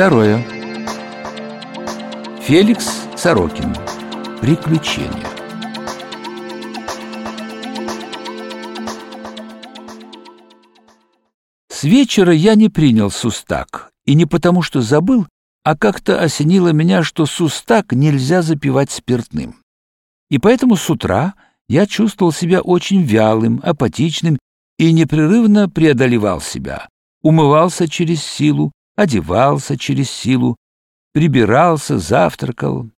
Второе. Феликс Сорокин. Приключения. С вечера я не принял сустак, и не потому, что забыл, а как-то осенило меня, что сустак нельзя запивать спиртным. И поэтому с утра я чувствовал себя очень вялым, апатичным и непрерывно преодолевал себя, умывался через силу, одевался через силу, прибирался, завтракал.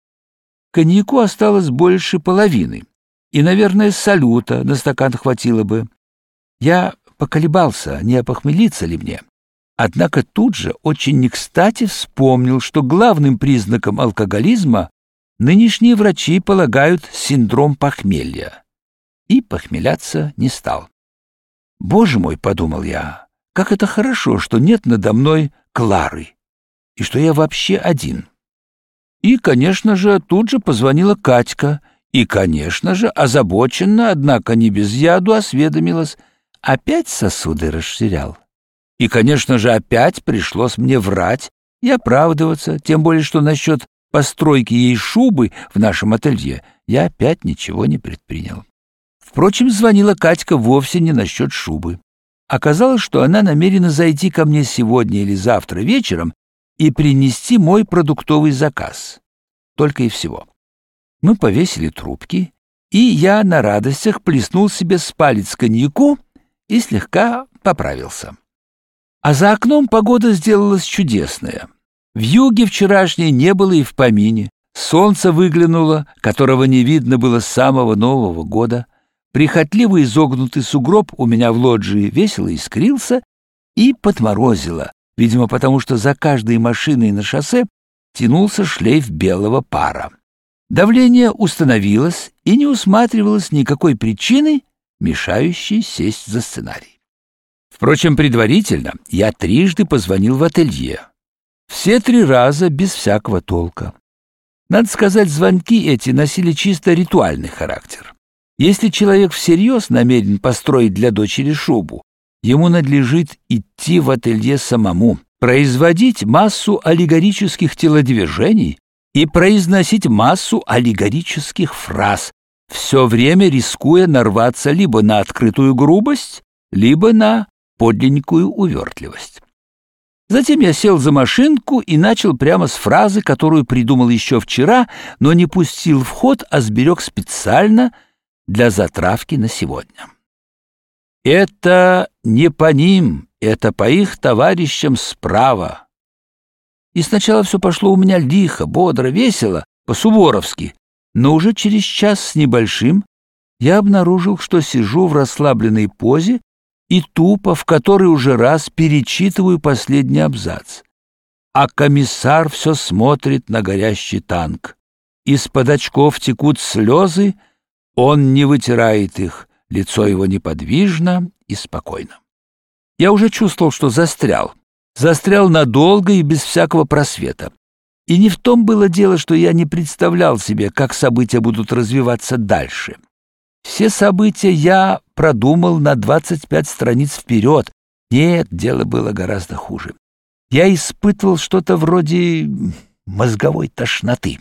Коньяку осталось больше половины, и, наверное, салюта на стакан хватило бы. Я поколебался, не опохмелиться ли мне. Однако тут же очень не кстати вспомнил, что главным признаком алкоголизма нынешние врачи полагают синдром похмелья. И похмеляться не стал. «Боже мой!» — подумал я. «Как это хорошо, что нет надо мной Клары, и что я вообще один». И, конечно же, тут же позвонила Катька, и, конечно же, озабоченно, однако не без яду, осведомилась. Опять сосуды расширял. И, конечно же, опять пришлось мне врать и оправдываться, тем более что насчет постройки ей шубы в нашем ателье я опять ничего не предпринял. Впрочем, звонила Катька вовсе не насчет шубы. Оказалось, что она намерена зайти ко мне сегодня или завтра вечером и принести мой продуктовый заказ. Только и всего. Мы повесили трубки, и я на радостях плеснул себе с палец коньяку и слегка поправился. А за окном погода сделалась чудесная. В юге вчерашней не было и в помине. Солнце выглянуло, которого не видно было с самого Нового года. Прихотливо изогнутый сугроб у меня в лоджии весело искрился и подморозило, видимо, потому что за каждой машиной на шоссе тянулся шлейф белого пара. Давление установилось, и не усматривалось никакой причины, мешающей сесть за сценарий. Впрочем, предварительно я трижды позвонил в ателье. Все три раза без всякого толка. Надо сказать, звонки эти носили чисто ритуальный характер. Если человек всерьез намерен построить для дочери шубу, ему надлежит идти в ателье самому, производить массу аллегорических телодвижений и произносить массу аллегорических фраз, все время рискуя нарваться либо на открытую грубость, либо на подлинную увертливость. Затем я сел за машинку и начал прямо с фразы, которую придумал еще вчера, но не пустил в ход, а сберег специально для затравки на сегодня. Это не по ним, это по их товарищам справа. И сначала все пошло у меня лихо, бодро, весело, по-суборовски, но уже через час с небольшим я обнаружил, что сижу в расслабленной позе и тупо в который уже раз перечитываю последний абзац. А комиссар все смотрит на горящий танк. Из-под очков текут слезы, он не вытирает их, лицо его неподвижно и спокойно. Я уже чувствовал, что застрял. Застрял надолго и без всякого просвета. И не в том было дело, что я не представлял себе, как события будут развиваться дальше. Все события я продумал на 25 страниц вперед. Нет, дело было гораздо хуже. Я испытывал что-то вроде мозговой тошноты.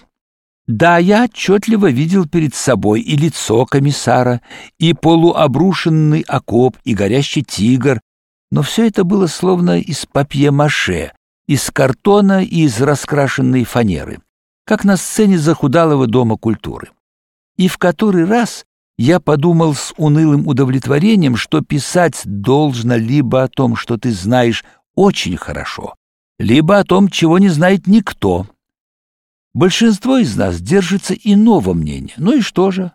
Да, я отчетливо видел перед собой и лицо комиссара, и полуобрушенный окоп, и горящий тигр, но все это было словно из папье-маше, из картона и из раскрашенной фанеры, как на сцене захудалого дома культуры. И в который раз я подумал с унылым удовлетворением, что писать должно либо о том, что ты знаешь очень хорошо, либо о том, чего не знает никто. Большинство из нас держится иного мнения. Ну и что же?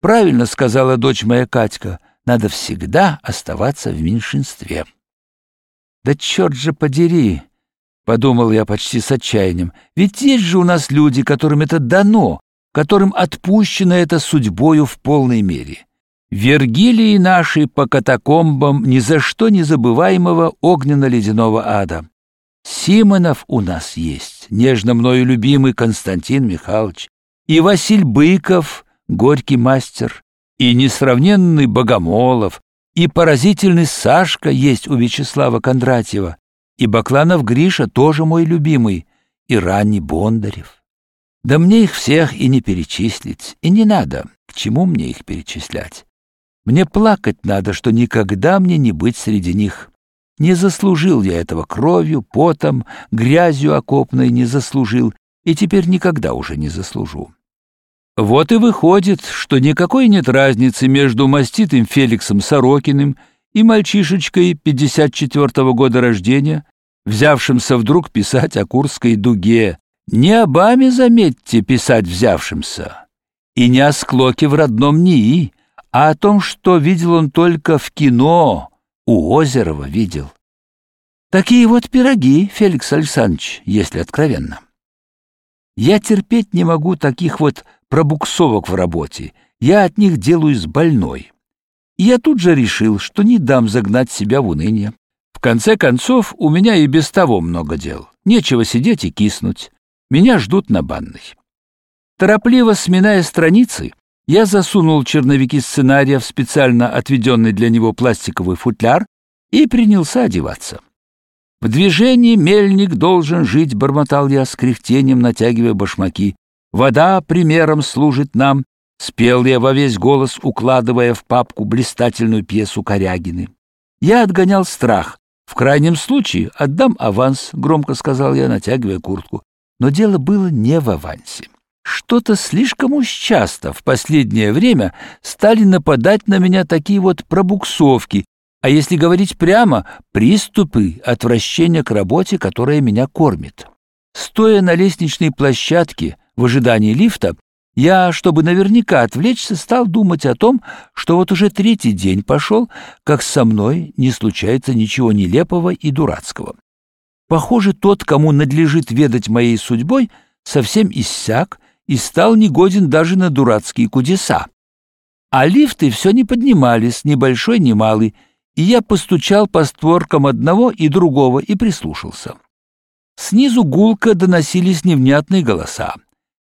Правильно сказала дочь моя Катька, надо всегда оставаться в меньшинстве. Да черт же подери, подумал я почти с отчаянием. Ведь есть же у нас люди, которым это дано, которым отпущено это судьбою в полной мере. Вергилии наши по катакомбам ни за что не забываемого огненно-ледяного ада. Симонов у нас есть, нежно мною любимый Константин Михайлович, и Василь Быков, горький мастер, и несравненный Богомолов, и поразительный Сашка есть у Вячеслава Кондратьева, И Бакланов Гриша тоже мой любимый, и ранний Бондарев. Да мне их всех и не перечислить, и не надо, к чему мне их перечислять. Мне плакать надо, что никогда мне не быть среди них. Не заслужил я этого кровью, потом, грязью окопной не заслужил, и теперь никогда уже не заслужу. Вот и выходит, что никакой нет разницы между маститым Феликсом Сорокиным и мальчишечкой 54-го года рождения, взявшимся вдруг писать о Курской дуге. Не Обаме, заметьте, писать взявшимся. И не о склоке в родном НИИ, а о том, что видел он только в кино, у Озерова видел. Такие вот пироги, Феликс Александрович, если откровенно. Я терпеть не могу таких вот пробуксовок в работе, я от них делаюсь больной. И я тут же решил, что не дам загнать себя в уныние. В конце концов, у меня и без того много дел. Нечего сидеть и киснуть. Меня ждут на банной. Торопливо сминая страницы, я засунул черновики сценария в специально отведенный для него пластиковый футляр и принялся одеваться. В движении мельник должен жить, бормотал я с кряхтением, натягивая башмаки. Вода примером служит нам, спел я во весь голос, укладывая в папку блистательную пьесу Корягины. Я отгонял страх. В крайнем случае отдам аванс, громко сказал я, натягивая куртку. Но дело было не в авансе. Что-то слишком уж часто в последнее время стали нападать на меня такие вот пробуксовки, а если говорить прямо, приступы отвращения к работе, которая меня кормит. Стоя на лестничной площадке в ожидании лифта, я, чтобы наверняка отвлечься, стал думать о том, что вот уже третий день пошел, как со мной не случается ничего нелепого и дурацкого. Похоже, тот, кому надлежит ведать моей судьбой, совсем иссяк и стал негоден даже на дурацкие кудеса. А лифты все не поднимались, ни большой, ни малый, и я постучал по створкам одного и другого и прислушался. Снизу гулко доносились невнятные голоса.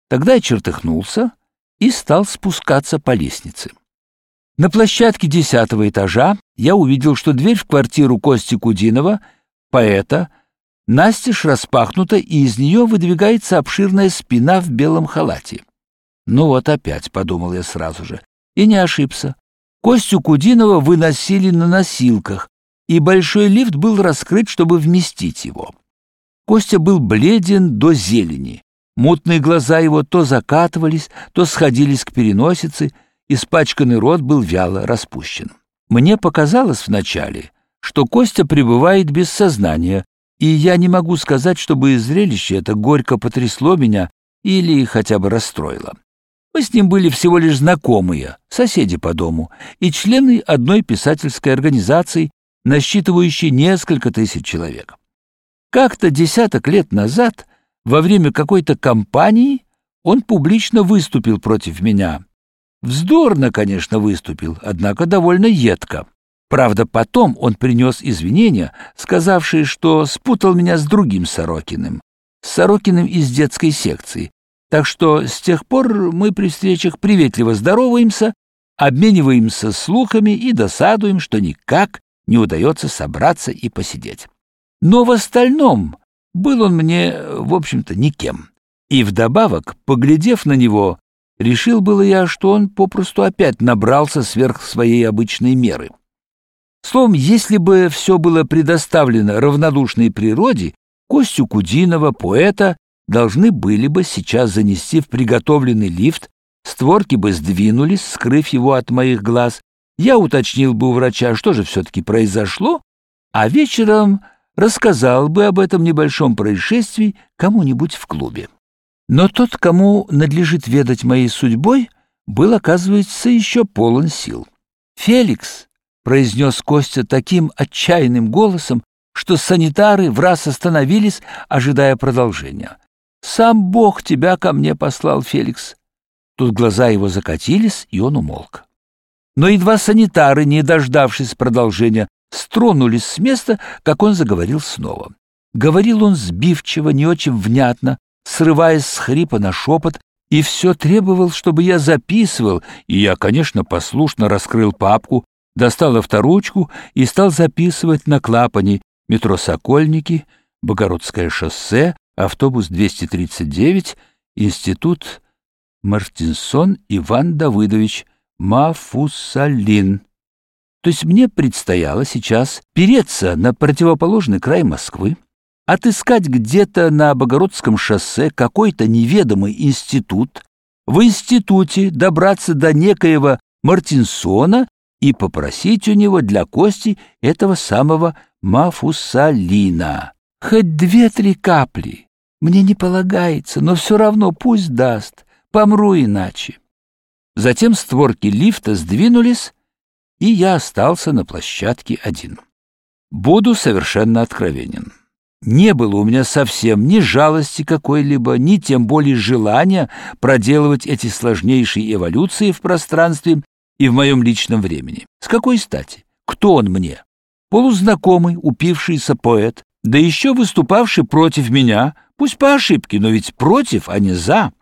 Тогда я чертыхнулся и стал спускаться по лестнице. На площадке десятого этажа я увидел, что дверь в квартиру Кости Кудинова, поэта, настежь распахнута, и из нее выдвигается обширная спина в белом халате. «Ну вот опять», — подумал я сразу же, и не ошибся. Костю Кудинова выносили на носилках, и большой лифт был раскрыт, чтобы вместить его. Костя был бледен до зелени. Мутные глаза его то закатывались, то сходились к переносице, испачканный рот был вяло распущен. Мне показалось вначале, что Костя пребывает без сознания, и я не могу сказать, чтобы зрелище это горько потрясло меня или хотя бы расстроило. Мы с ним были всего лишь знакомые, соседи по дому, и члены одной писательской организации, насчитывающей несколько тысяч человек. Как-то десяток лет назад, во время какой-то кампании, он публично выступил против меня. Вздорно, конечно, выступил, однако довольно едко. Правда, потом он принес извинения, сказавшие, что спутал меня с другим Сорокиным, с Сорокиным из детской секции. Так что с тех пор мы при встречах приветливо здороваемся, обмениваемся слухами и досадуем, что никак не удается собраться и посидеть. Но в остальном был он мне, в общем-то, никем. И вдобавок, поглядев на него, решил было я, что он попросту опять набрался сверх своей обычной меры. Словом, если бы все было предоставлено равнодушной природе, Костю Кудинова, поэта, должны были бы сейчас занести в приготовленный лифт, створки бы сдвинулись, скрыв его от моих глаз, я уточнил бы у врача, что же все-таки произошло, а вечером рассказал бы об этом небольшом происшествии кому-нибудь в клубе. Но тот, кому надлежит ведать моей судьбой, был, оказывается, еще полон сил. «Феликс», произнес Костя таким отчаянным голосом, что санитары в раз остановились, ожидая продолжения. «Сам Бог тебя ко мне послал, Феликс». Тут глаза его закатились, и он умолк. Но едва санитары, не дождавшись продолжения, стронулись с места, как он заговорил снова. Говорил он сбивчиво, не очень внятно, срываясь с хрипа на шепот, и все требовал, чтобы я записывал, и я, конечно, послушно раскрыл папку, достал авторучку и стал записывать на клапане, метро «Сокольники», Богородское шоссе, автобус 239, институт Мартинсон Иван Давыдович Мафусалин. То есть мне предстояло сейчас переться на противоположный край Москвы, отыскать где-то на Богородском шоссе какой-то неведомый институт, в институте добраться до некоего Мартинсона и попросить у него для Кости этого самого Мафусалина. Хоть две-три капли. Мне не полагается, но все равно пусть даст. Помру иначе. Затем створки лифта сдвинулись, и я остался на площадке один. Буду совершенно откровенен. Не было у меня совсем ни жалости какой-либо, ни тем более желания проделывать эти сложнейшие эволюции в пространстве и в моем личном времени. С какой стати? Кто он мне? Полузнакомый, упившийся поэт, да еще выступавший против меня, пусть по ошибке, но ведь против, а не за.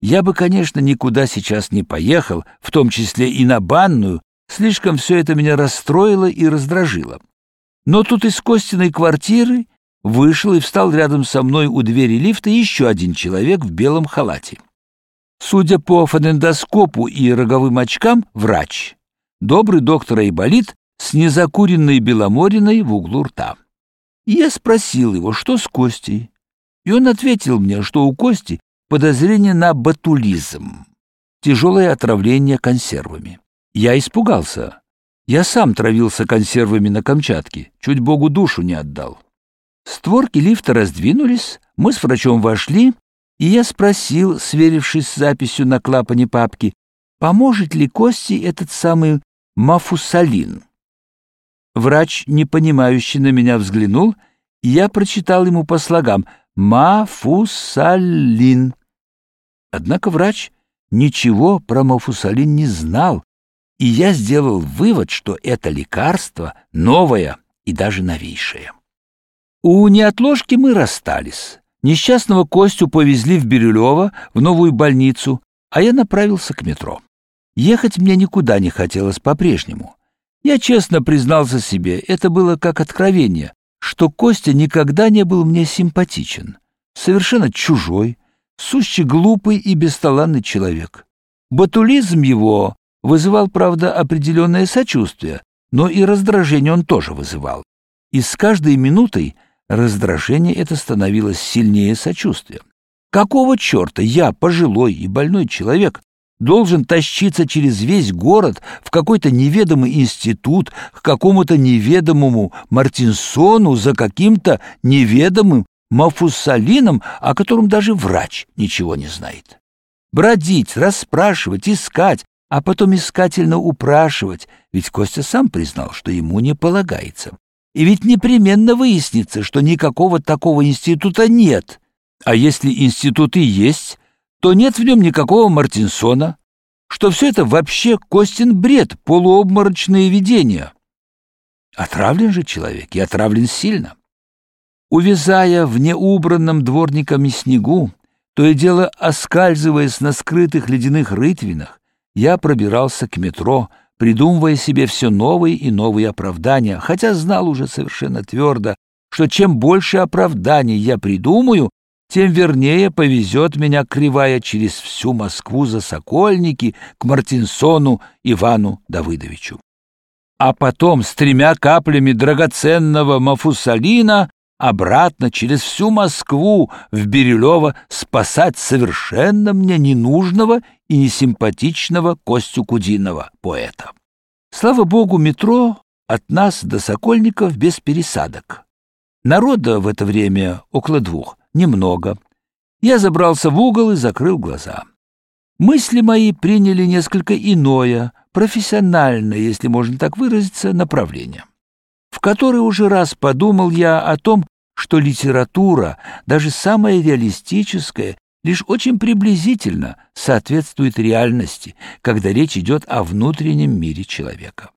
Я бы, конечно, никуда сейчас не поехал, в том числе и на банную, слишком все это меня расстроило и раздражило. Но тут из Костиной квартиры вышел и встал рядом со мной у двери лифта еще один человек в белом халате. Судя по фонендоскопу и роговым очкам, врач. Добрый доктор Айболит с незакуренной беломориной в углу рта. И я спросил его, что с Костей. И он ответил мне, что у Кости подозрение на ботулизм, тяжелое отравление консервами. Я испугался. Я сам травился консервами на Камчатке, чуть Богу душу не отдал. Створки лифта раздвинулись, мы с врачом вошли, и я спросил, сверившись с записью на клапане папки, поможет ли Кости этот самый мафусалин. Врач, непонимающе на меня взглянул, и я прочитал ему по слогам «Мафусалин». Однако врач ничего про мафусалин не знал, и я сделал вывод, что это лекарство новое и даже новейшее. У неотложки мы расстались. Несчастного Костю повезли в Бирюлево, в новую больницу, а я направился к метро. Ехать мне никуда не хотелось по-прежнему. Я честно признался себе, это было как откровение, что Костя никогда не был мне симпатичен. Совершенно чужой, сущий глупый и бесталанный человек. Батулизм его вызывал, правда, определенное сочувствие, но и раздражение он тоже вызывал. И с каждой минутой Раздражение это становилось сильнее сочувствия. Какого черта я, пожилой и больной человек, должен тащиться через весь город в какой-то неведомый институт к какому-то неведомому Мартинсону за каким-то неведомым Мафусалином, о котором даже врач ничего не знает? Бродить, расспрашивать, искать, а потом искательно упрашивать, ведь Костя сам признал, что ему не полагается. И ведь непременно выяснится, что никакого такого института нет. А если институт и есть, то нет в нем никакого Мартинсона, что все это вообще Костин бред, полуобморочные видения. Отравлен же человек, и отравлен сильно. Увязая в неубранном дворниками снегу, то и дело оскальзываясь на скрытых ледяных рытвинах, я пробирался к метро, придумывая себе все новые и новые оправдания, хотя знал уже совершенно твердо, что чем больше оправданий я придумаю, тем вернее повезет меня кривая через всю Москву за Сокольники к Мартинсону Ивану Давыдовичу. А потом с тремя каплями драгоценного мафусалина обратно через всю Москву в Бирюлево спасать совершенно мне ненужного и несимпатичного Костю Кудинова, поэта. Слава богу, метро от нас до Сокольников без пересадок. Народа в это время около двух, немного. Я забрался в угол и закрыл глаза. Мысли мои приняли несколько иное, профессиональное, если можно так выразиться, направление в который уже раз подумал я о том, что литература, даже самая реалистическая, лишь очень приблизительно соответствует реальности, когда речь идет о внутреннем мире человека.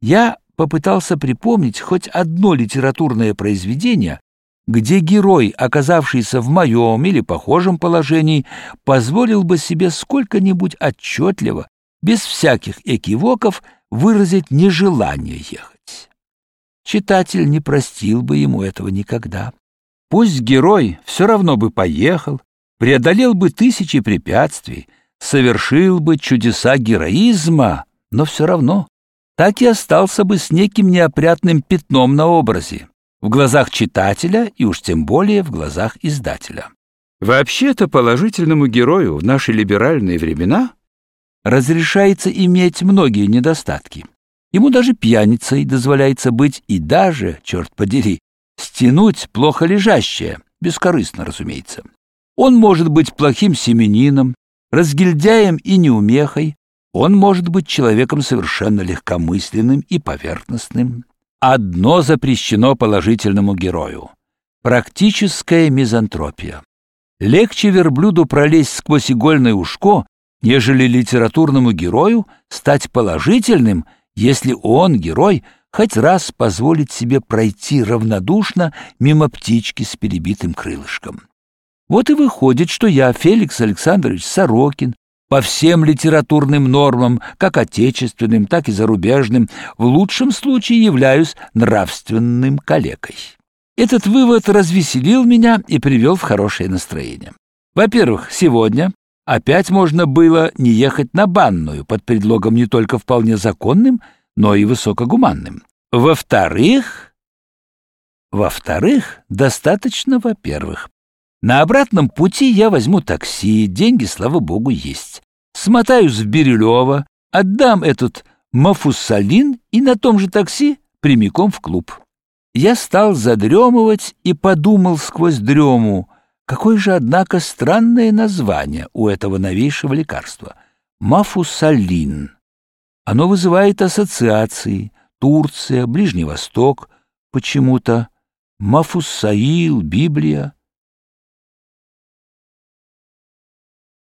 Я попытался припомнить хоть одно литературное произведение, где герой, оказавшийся в моем или похожем положении, позволил бы себе сколько-нибудь отчетливо, без всяких экивоков, выразить нежелание ехать. Читатель не простил бы ему этого никогда. Пусть герой все равно бы поехал, преодолел бы тысячи препятствий, совершил бы чудеса героизма, но все равно так и остался бы с неким неопрятным пятном на образе, в глазах читателя и уж тем более в глазах издателя. Вообще-то положительному герою в наши либеральные времена разрешается иметь многие недостатки. Ему даже пьяницей дозволяется быть и даже, черт подери, стянуть плохо лежащее, бескорыстно, разумеется. Он может быть плохим семенином, разгильдяем и неумехой, он может быть человеком совершенно легкомысленным и поверхностным. Одно запрещено положительному герою — практическая мизантропия. Легче верблюду пролезть сквозь игольное ушко, нежели литературному герою стать положительным, если он, герой, хоть раз позволит себе пройти равнодушно мимо птички с перебитым крылышком. Вот и выходит, что я, Феликс Александрович Сорокин, по всем литературным нормам, как отечественным, так и зарубежным, в лучшем случае являюсь нравственным калекой. Этот вывод развеселил меня и привел в хорошее настроение. Во-первых, сегодня опять можно было не ехать на банную под предлогом не только вполне законным, но и высокогуманным. Во-вторых, во-вторых, достаточно, во-первых, на обратном пути я возьму такси, деньги, слава богу, есть. Смотаюсь в Бирюлево, отдам этот мафусалин и на том же такси прямиком в клуб. Я стал задремывать и подумал сквозь дрему, какое же, однако, странное название у этого новейшего лекарства — мафусалин. Оно вызывает ассоциации. Турция, Ближний Восток, почему-то, Мафусаил, Библия —